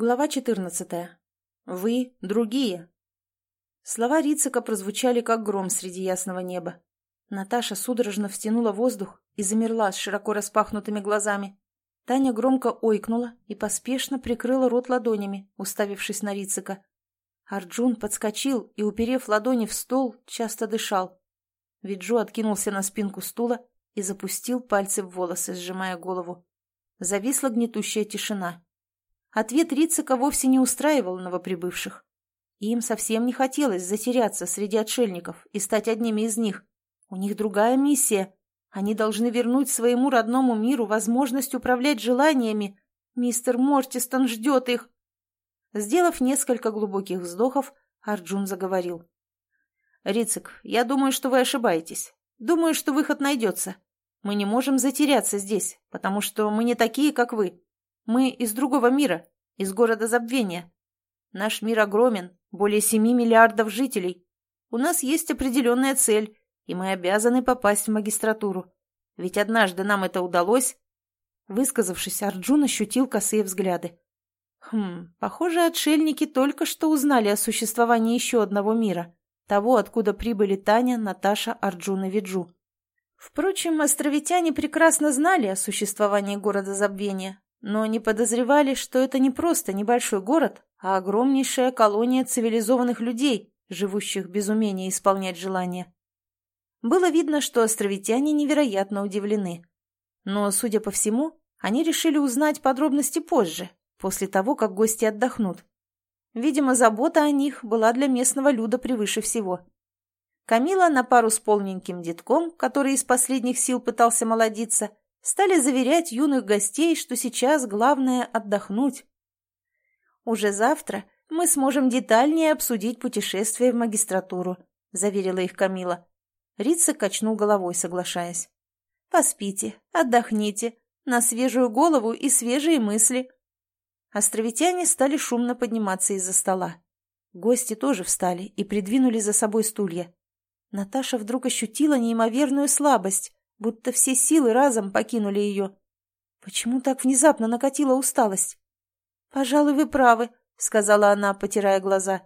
Глава 14. Вы другие. Слова Рицика прозвучали, как гром среди ясного неба. Наташа судорожно втянула воздух и замерла с широко распахнутыми глазами. Таня громко ойкнула и поспешно прикрыла рот ладонями, уставившись на Рицика. Арджун подскочил и, уперев ладони в стол, часто дышал. Виджу откинулся на спинку стула и запустил пальцы в волосы, сжимая голову. Зависла гнетущая тишина. Ответ Рицика вовсе не устраивал новоприбывших. Им совсем не хотелось затеряться среди отшельников и стать одними из них. У них другая миссия. Они должны вернуть своему родному миру возможность управлять желаниями. Мистер Мортистон ждет их. Сделав несколько глубоких вздохов, Арджун заговорил. «Рицик, я думаю, что вы ошибаетесь. Думаю, что выход найдется. Мы не можем затеряться здесь, потому что мы не такие, как вы. Мы из другого мира, из города забвения. Наш мир огромен, более семи миллиардов жителей. У нас есть определенная цель, и мы обязаны попасть в магистратуру. Ведь однажды нам это удалось. Высказавшись, Арджун ощутил косые взгляды. Хм, похоже, отшельники только что узнали о существовании еще одного мира, того, откуда прибыли Таня, Наташа, Арджун и Виджу. Впрочем, островитяне прекрасно знали о существовании города забвения, но не подозревали, что это не просто небольшой город, а огромнейшая колония цивилизованных людей, живущих без умения исполнять желания. Было видно, что островитяне невероятно удивлены. Но, судя по всему, они решили узнать подробности позже, после того, как гости отдохнут. Видимо, забота о них была для местного люда превыше всего. Камила на пару с полненьким детком, который из последних сил пытался молодиться, стали заверять юных гостей, что сейчас главное отдохнуть. «Уже завтра мы сможем детальнее обсудить путешествие в магистратуру», — заверила их Камила. Рица качнул головой, соглашаясь. «Поспите, отдохните, на свежую голову и свежие мысли». Островитяне стали шумно подниматься из-за стола. Гости тоже встали и придвинули за собой стулья. Наташа вдруг ощутила неимоверную слабость, будто все силы разом покинули ее. Почему так внезапно накатила усталость? «Пожалуй, вы правы», — сказала она, потирая глаза.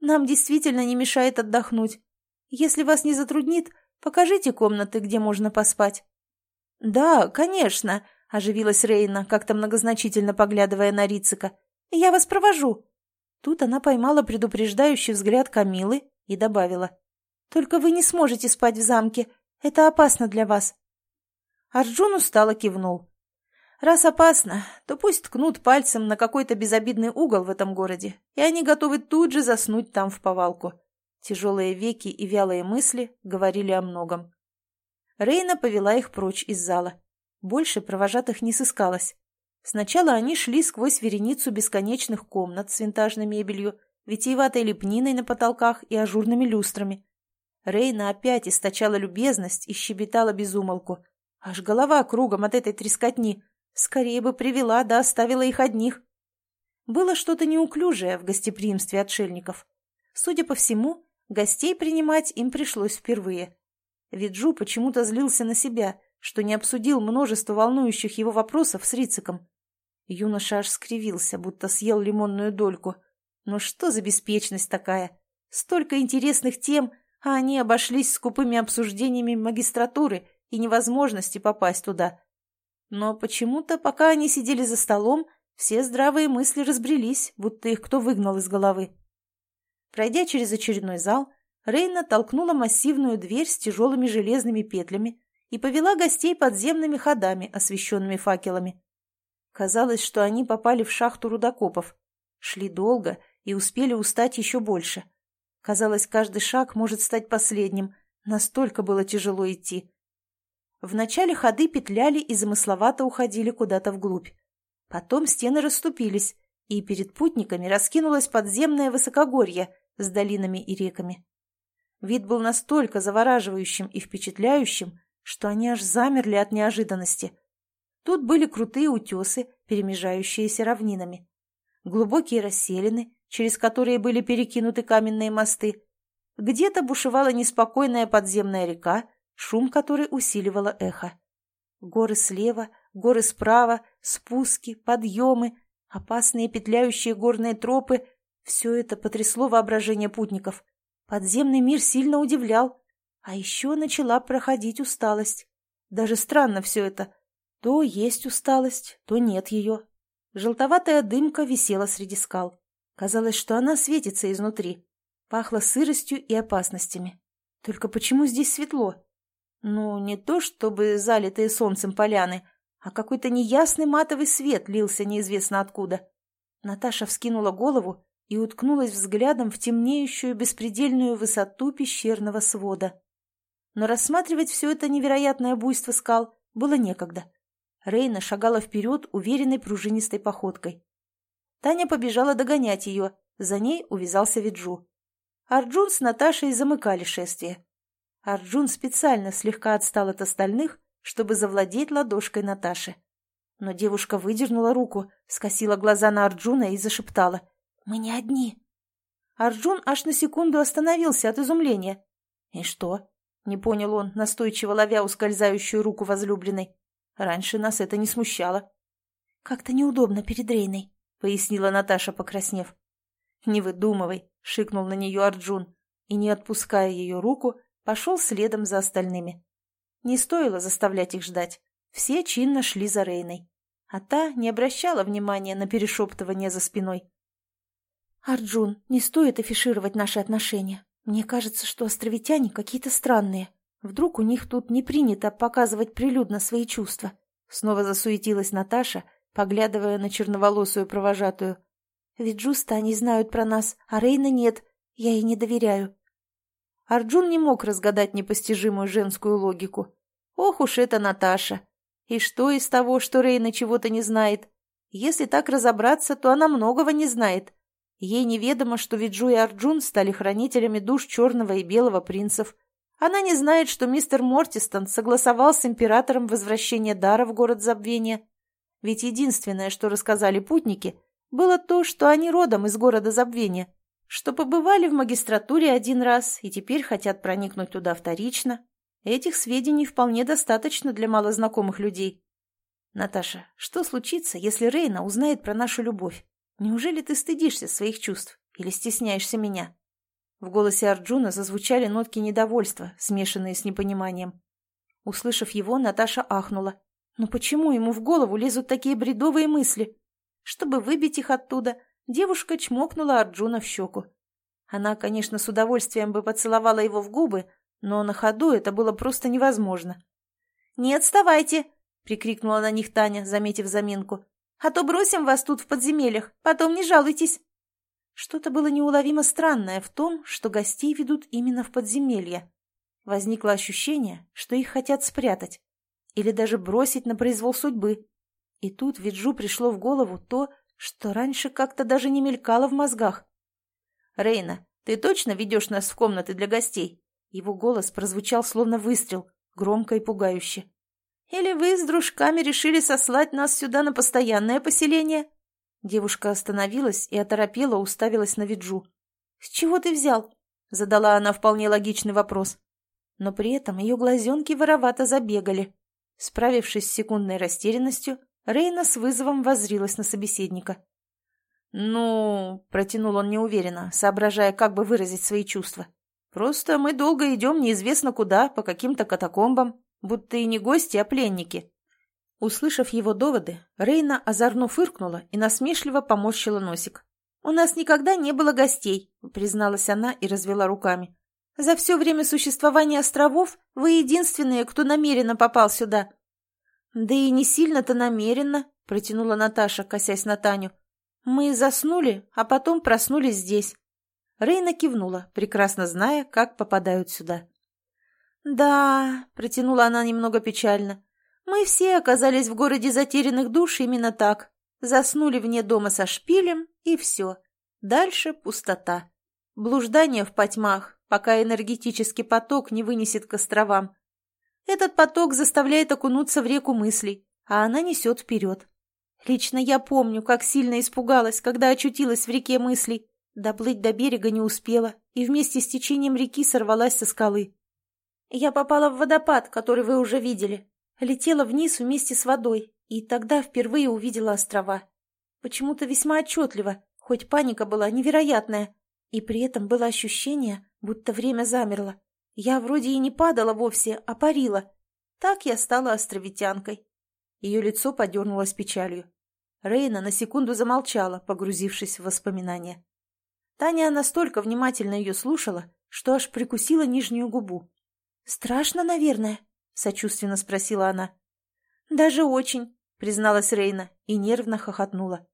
«Нам действительно не мешает отдохнуть. Если вас не затруднит, покажите комнаты, где можно поспать». «Да, конечно», — оживилась Рейна, как-то многозначительно поглядывая на Рицика. «Я вас провожу». Тут она поймала предупреждающий взгляд Камилы и добавила. «Только вы не сможете спать в замке. Это опасно для вас». Арджун устало кивнул. «Раз опасно, то пусть ткнут пальцем на какой-то безобидный угол в этом городе, и они готовы тут же заснуть там в повалку». Тяжелые веки и вялые мысли говорили о многом. Рейна повела их прочь из зала. Больше провожатых не сыскалось. Сначала они шли сквозь вереницу бесконечных комнат с винтажной мебелью, витиеватой лепниной на потолках и ажурными люстрами. Рейна опять источала любезность и щебетала безумолку. Аж голова кругом от этой трескотни. Скорее бы привела, да оставила их одних. Было что-то неуклюжее в гостеприимстве отшельников. Судя по всему, гостей принимать им пришлось впервые. Виджу почему-то злился на себя, что не обсудил множество волнующих его вопросов с Рициком. Юноша аж скривился, будто съел лимонную дольку. Но что за беспечность такая? Столько интересных тем, а они обошлись скупыми обсуждениями магистратуры и невозможности попасть туда. Но почему-то, пока они сидели за столом, все здравые мысли разбрелись, будто их кто выгнал из головы. Пройдя через очередной зал, Рейна толкнула массивную дверь с тяжелыми железными петлями и повела гостей подземными ходами, освещенными факелами. Казалось, что они попали в шахту рудокопов. Шли долго и успели устать еще больше — Казалось, каждый шаг может стать последним. Настолько было тяжело идти. Вначале ходы петляли и замысловато уходили куда-то вглубь. Потом стены расступились, и перед путниками раскинулось подземное высокогорье с долинами и реками. Вид был настолько завораживающим и впечатляющим, что они аж замерли от неожиданности. Тут были крутые утесы, перемежающиеся равнинами. Глубокие расселины, через которые были перекинуты каменные мосты. Где-то бушевала неспокойная подземная река, шум которой усиливало эхо. Горы слева, горы справа, спуски, подъемы, Опасные петляющие горные тропы — все это потрясло воображение путников. Подземный мир сильно удивлял. А еще начала проходить усталость. Даже странно все это. То есть усталость, то нет ее. Желтоватая дымка висела среди скал. Казалось, что она светится изнутри. Пахло сыростью и опасностями. Только почему здесь светло? Ну, не то чтобы залитые солнцем поляны, а какой-то неясный матовый свет лился неизвестно откуда. Наташа вскинула голову и уткнулась взглядом в темнеющую беспредельную высоту пещерного свода. Но рассматривать все это невероятное буйство скал было некогда. Рейна шагала вперед уверенной пружинистой походкой. Таня побежала догонять ее, за ней увязался Виджу. Арджун с Наташей замыкали шествие. Арджун специально слегка отстал от остальных, чтобы завладеть ладошкой Наташи. Но девушка выдернула руку, скосила глаза на Арджуна и зашептала. «Мы не одни». Арджун аж на секунду остановился от изумления. «И что?» — не понял он, настойчиво ловя ускользающую руку возлюбленной. Раньше нас это не смущало. «Как-то неудобно перед Рейной», — пояснила Наташа, покраснев. «Не выдумывай», — шикнул на нее Арджун, и, не отпуская ее руку, пошел следом за остальными. Не стоило заставлять их ждать. Все чинно шли за Рейной. А та не обращала внимания на перешептывание за спиной. «Арджун, не стоит афишировать наши отношения. Мне кажется, что островитяне какие-то странные. Вдруг у них тут не принято показывать прилюдно свои чувства?» Снова засуетилась Наташа, поглядывая на черноволосую провожатую. «Ведь Джуста они знают про нас, а Рейна нет. Я ей не доверяю». Арджун не мог разгадать непостижимую женскую логику. Ох уж это Наташа! И что из того, что Рейна чего-то не знает? Если так разобраться, то она многого не знает. Ей неведомо, что Виджу и Арджун стали хранителями душ черного и белого принцев. Она не знает, что мистер Мортистон согласовал с императором возвращение дара в город забвения. Ведь единственное, что рассказали путники, было то, что они родом из города забвения что побывали в магистратуре один раз и теперь хотят проникнуть туда вторично. Этих сведений вполне достаточно для малознакомых людей. Наташа, что случится, если Рейна узнает про нашу любовь? Неужели ты стыдишься своих чувств или стесняешься меня? В голосе Арджуна зазвучали нотки недовольства, смешанные с непониманием. Услышав его, Наташа ахнула. Но почему ему в голову лезут такие бредовые мысли? Чтобы выбить их оттуда, Девушка чмокнула Арджуна в щеку. Она, конечно, с удовольствием бы поцеловала его в губы, но на ходу это было просто невозможно. «Не отставайте!» — прикрикнула на них Таня, заметив заминку. «А то бросим вас тут в подземельях, потом не жалуйтесь!» Что-то было неуловимо странное в том, что гостей ведут именно в подземелье. Возникло ощущение, что их хотят спрятать или даже бросить на произвол судьбы. И тут Виджу пришло в голову то, что раньше как-то даже не мелькало в мозгах. «Рейна, ты точно ведешь нас в комнаты для гостей?» Его голос прозвучал словно выстрел, громко и пугающе. «Или вы с дружками решили сослать нас сюда на постоянное поселение?» Девушка остановилась и оторопела уставилась на Виджу. «С чего ты взял?» — задала она вполне логичный вопрос. Но при этом ее глазенки воровато забегали. Справившись с секундной растерянностью, Рейна с вызовом воззрилась на собеседника. «Ну...» — протянул он неуверенно, соображая, как бы выразить свои чувства. «Просто мы долго идем неизвестно куда, по каким-то катакомбам, будто и не гости, а пленники». Услышав его доводы, Рейна озорно фыркнула и насмешливо поморщила носик. «У нас никогда не было гостей», — призналась она и развела руками. «За все время существования островов вы единственные, кто намеренно попал сюда. «Да и не сильно-то намеренно», — протянула Наташа, косясь на Таню. «Мы заснули, а потом проснулись здесь». Рейна кивнула, прекрасно зная, как попадают сюда. «Да», — протянула она немного печально, — «мы все оказались в городе затерянных душ именно так. Заснули вне дома со шпилем, и все. Дальше пустота. Блуждание в потьмах, пока энергетический поток не вынесет к островам. Этот поток заставляет окунуться в реку мыслей, а она несет вперед. Лично я помню, как сильно испугалась, когда очутилась в реке мыслей. Доплыть до берега не успела и вместе с течением реки сорвалась со скалы. Я попала в водопад, который вы уже видели. Летела вниз вместе с водой, и тогда впервые увидела острова. почему-то весьма отчетливо, хоть паника была невероятная. И при этом было ощущение, будто время замерло. Я вроде и не падала вовсе, а парила. Так я стала островитянкой. Ее лицо подернулось печалью. Рейна на секунду замолчала, погрузившись в воспоминания. Таня настолько внимательно ее слушала, что аж прикусила нижнюю губу. «Страшно, наверное?» — сочувственно спросила она. «Даже очень», — призналась Рейна и нервно хохотнула.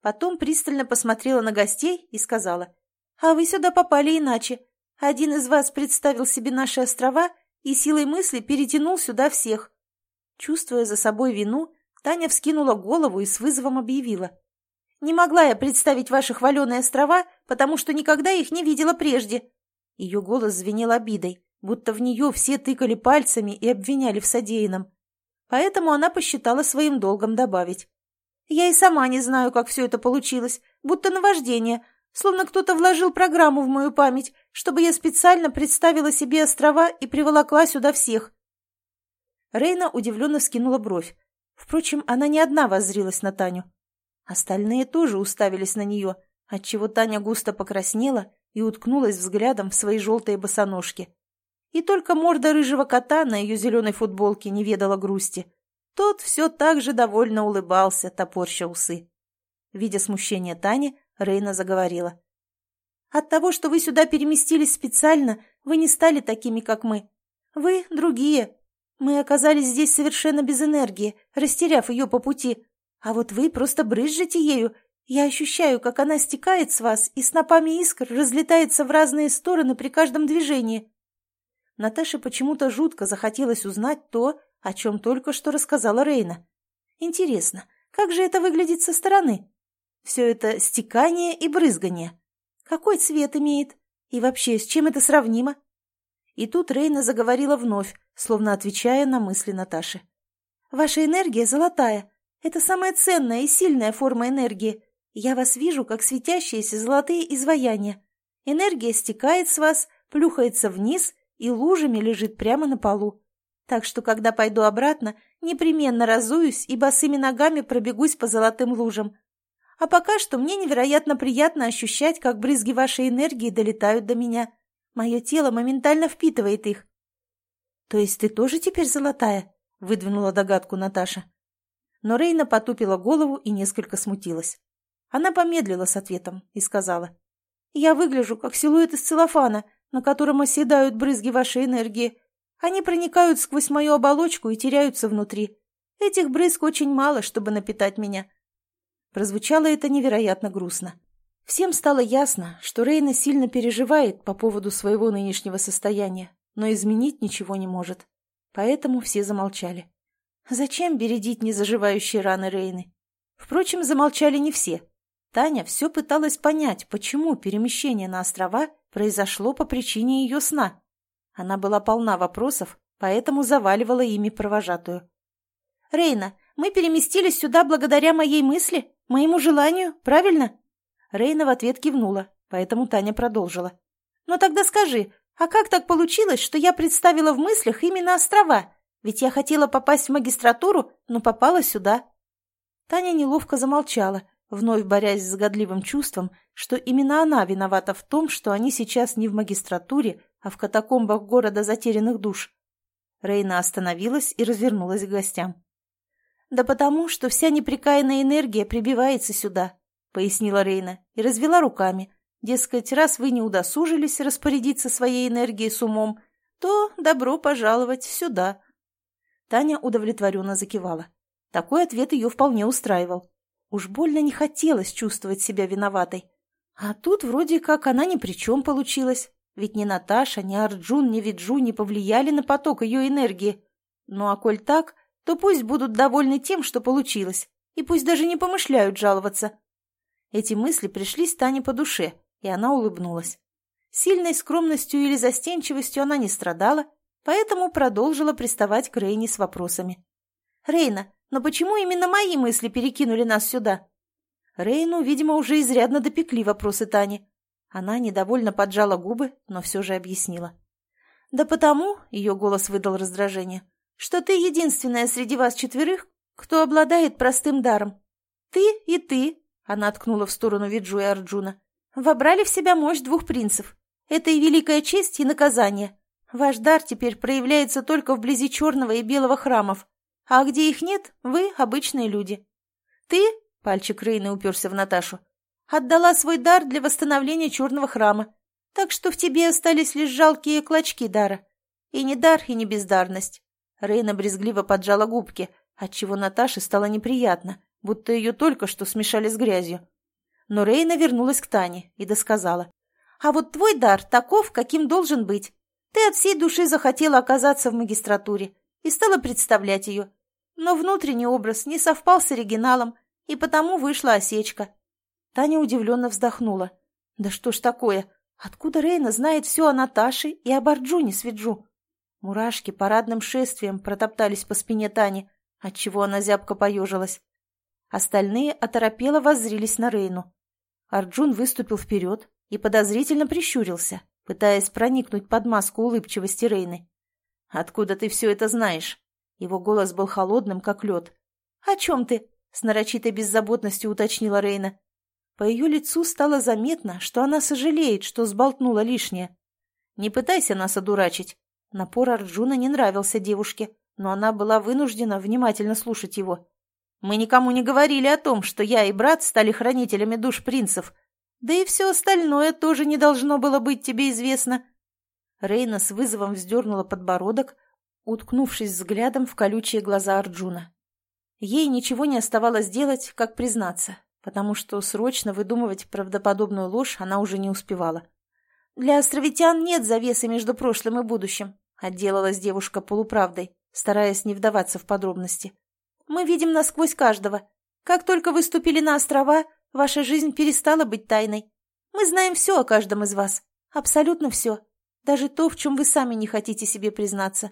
Потом пристально посмотрела на гостей и сказала. «А вы сюда попали иначе. Один из вас представил себе наши острова и силой мысли перетянул сюда всех». Чувствуя за собой вину, Таня вскинула голову и с вызовом объявила. «Не могла я представить ваши хваленые острова, потому что никогда их не видела прежде». Ее голос звенел обидой, будто в нее все тыкали пальцами и обвиняли в содеянном. Поэтому она посчитала своим долгом добавить. «Я и сама не знаю, как все это получилось, будто наваждение, словно кто-то вложил программу в мою память, чтобы я специально представила себе острова и приволокла сюда всех». Рейна удивленно скинула бровь. Впрочем, она не одна воззрилась на Таню. Остальные тоже уставились на нее, отчего Таня густо покраснела и уткнулась взглядом в свои желтые босоножки. И только морда рыжего кота на ее зеленой футболке не ведала грусти. Тот все так же довольно улыбался, топорща усы. Видя смущение Тани, Рейна заговорила. «От того, что вы сюда переместились специально, вы не стали такими, как мы. Вы другие, мы оказались здесь совершенно без энергии, растеряв ее по пути. А вот вы просто брызжете ею. Я ощущаю, как она стекает с вас и снопами искр разлетается в разные стороны при каждом движении. Наташе почему-то жутко захотелось узнать то, о чем только что рассказала Рейна. Интересно, как же это выглядит со стороны? Все это стекание и брызгание. Какой цвет имеет? И вообще, с чем это сравнимо? И тут Рейна заговорила вновь, словно отвечая на мысли Наташи. «Ваша энергия золотая. Это самая ценная и сильная форма энергии. Я вас вижу, как светящиеся золотые изваяния. Энергия стекает с вас, плюхается вниз и лужами лежит прямо на полу. Так что, когда пойду обратно, непременно разуюсь и босыми ногами пробегусь по золотым лужам. А пока что мне невероятно приятно ощущать, как брызги вашей энергии долетают до меня. Мое тело моментально впитывает их. «То есть ты тоже теперь золотая?» — выдвинула догадку Наташа. Но Рейна потупила голову и несколько смутилась. Она помедлила с ответом и сказала. «Я выгляжу, как силуэт из целлофана, на котором оседают брызги вашей энергии. Они проникают сквозь мою оболочку и теряются внутри. Этих брызг очень мало, чтобы напитать меня». Прозвучало это невероятно грустно. Всем стало ясно, что Рейна сильно переживает по поводу своего нынешнего состояния, но изменить ничего не может. Поэтому все замолчали. Зачем бередить незаживающие раны Рейны? Впрочем, замолчали не все. Таня все пыталась понять, почему перемещение на острова произошло по причине ее сна. Она была полна вопросов, поэтому заваливала ими провожатую. «Рейна, мы переместились сюда благодаря моей мысли, моему желанию, правильно?» Рейна в ответ кивнула, поэтому Таня продолжила. «Но тогда скажи, а как так получилось, что я представила в мыслях именно острова? Ведь я хотела попасть в магистратуру, но попала сюда». Таня неловко замолчала, вновь борясь с годливым чувством, что именно она виновата в том, что они сейчас не в магистратуре, а в катакомбах города затерянных душ. Рейна остановилась и развернулась к гостям. «Да потому, что вся неприкаянная энергия прибивается сюда», — пояснила Рейна и развела руками, Дескать, раз вы не удосужились распорядиться своей энергией с умом, то добро пожаловать сюда. Таня удовлетворенно закивала. Такой ответ ее вполне устраивал. Уж больно не хотелось чувствовать себя виноватой. А тут вроде как она ни при чем получилась. Ведь ни Наташа, ни Арджун, ни Виджу не повлияли на поток ее энергии. Ну а коль так, то пусть будут довольны тем, что получилось, и пусть даже не помышляют жаловаться. Эти мысли пришлись Тане по душе, и она улыбнулась. Сильной скромностью или застенчивостью она не страдала, поэтому продолжила приставать к Рейне с вопросами. «Рейна, но почему именно мои мысли перекинули нас сюда?» Рейну, видимо, уже изрядно допекли вопросы Тани. Она недовольно поджала губы, но все же объяснила. «Да потому», — ее голос выдал раздражение, — «что ты единственная среди вас четверых, кто обладает простым даром. Ты и ты, Она ткнула в сторону Виджу и Арджуна. «Вобрали в себя мощь двух принцев. Это и великая честь, и наказание. Ваш дар теперь проявляется только вблизи черного и белого храмов. А где их нет, вы обычные люди. Ты, — пальчик Рейны уперся в Наташу, — отдала свой дар для восстановления черного храма. Так что в тебе остались лишь жалкие клочки дара. И не дар, и не бездарность. Рейна брезгливо поджала губки, отчего Наташе стало неприятно, будто ее только что смешали с грязью. Но Рейна вернулась к Тане и досказала. «А вот твой дар таков, каким должен быть. Ты от всей души захотела оказаться в магистратуре и стала представлять ее. Но внутренний образ не совпал с оригиналом, и потому вышла осечка». Таня удивленно вздохнула. «Да что ж такое? Откуда Рейна знает все о Наташе и об Арджуне Свиджу?» Мурашки парадным шествием протоптались по спине Тани, отчего она зябко поежилась. Остальные оторопело воззрились на Рейну. Арджун выступил вперед и подозрительно прищурился, пытаясь проникнуть под маску улыбчивости Рейны. «Откуда ты все это знаешь?» Его голос был холодным, как лед. «О чем ты?» — с нарочитой беззаботностью уточнила Рейна. По ее лицу стало заметно, что она сожалеет, что сболтнула лишнее. «Не пытайся нас одурачить». Напор Арджуна не нравился девушке, но она была вынуждена внимательно слушать его. «Мы никому не говорили о том, что я и брат стали хранителями душ принцев. Да и все остальное тоже не должно было быть тебе известно». Рейна с вызовом вздернула подбородок, уткнувшись взглядом в колючие глаза Арджуна. Ей ничего не оставалось делать, как признаться, потому что срочно выдумывать правдоподобную ложь она уже не успевала. «Для островитян нет завесы между прошлым и будущим», — отделалась девушка полуправдой, стараясь не вдаваться в подробности. «Мы видим насквозь каждого. Как только вы ступили на острова, ваша жизнь перестала быть тайной. Мы знаем все о каждом из вас. Абсолютно все. Даже то, в чем вы сами не хотите себе признаться».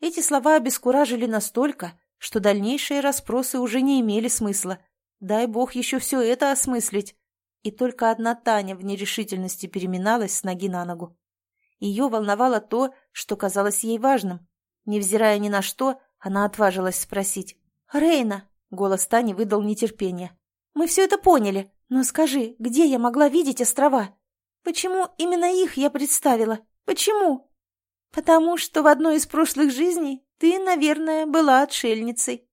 Эти слова обескуражили настолько, что дальнейшие расспросы уже не имели смысла. Дай бог еще все это осмыслить. И только одна Таня в нерешительности переминалась с ноги на ногу. Ее волновало то, что казалось ей важным. Невзирая ни на что, она отважилась спросить. «Рейна!» — голос Тани выдал нетерпение. «Мы все это поняли, но скажи, где я могла видеть острова? Почему именно их я представила? Почему?» «Потому что в одной из прошлых жизней ты, наверное, была отшельницей»,